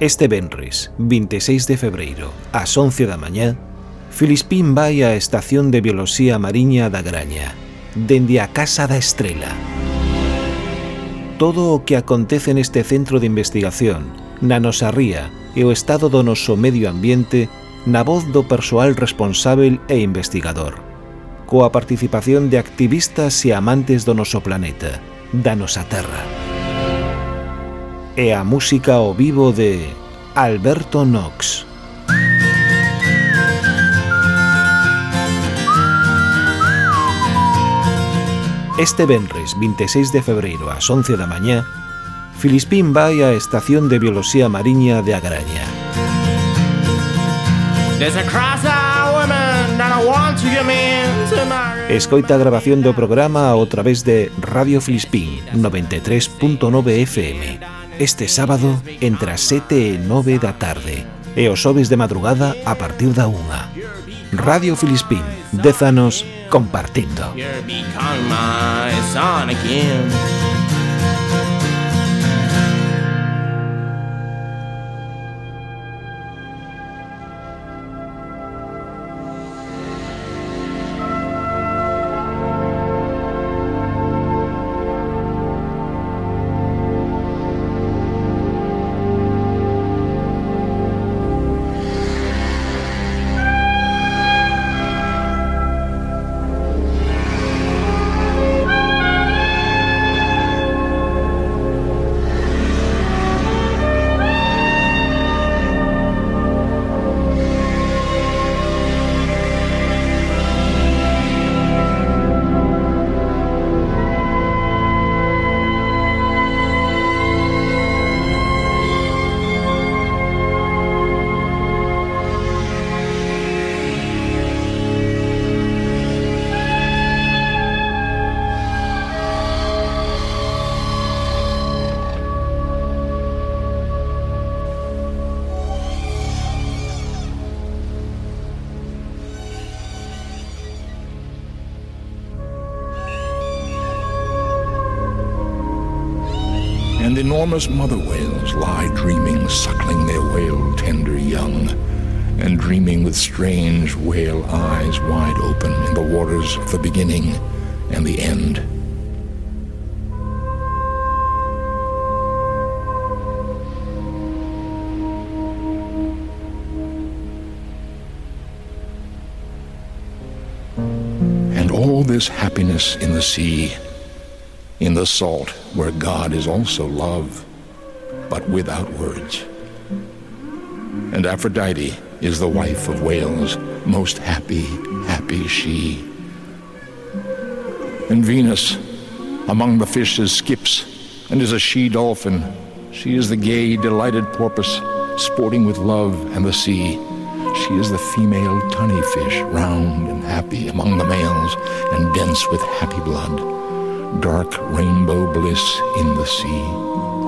Este venres, 26 de febreiro, ás 11 da mañá, Filispín vai á Estación de Bioloxía Mariña da Graña, dende a Casa da Estrela. Todo o que acontece neste centro de investigación, na nosa ría e o estado do noso medio ambiente, na voz do persoal responsável e investigador. Coa participación de activistas e amantes do noso planeta, da nosa terra e a música ao vivo de Alberto Knox. Este venres 26 de febreiro ás 11 da mañá, Filispín vai á estación de Bioloxía Mariña de Agraña. Escoita a grabación do programa a través de Radio Filispín 93.9 FM este sábado entre as 7 e 9 da tarde e os xoves de madrugada a partir da 1. Radio Filispín, 10 anos compartindo. Enormous mother whales lie dreaming, suckling their whale tender young, and dreaming with strange whale eyes wide open in the waters of the beginning and the end. And all this happiness in the sea in the salt where God is also love, but without words. And Aphrodite is the wife of whales, most happy, happy she. And Venus among the fishes skips and is a she dolphin. She is the gay, delighted porpoise, sporting with love and the sea. She is the female tunny fish, round and happy among the males, and dense with happy blood dark rainbow bliss in the sea.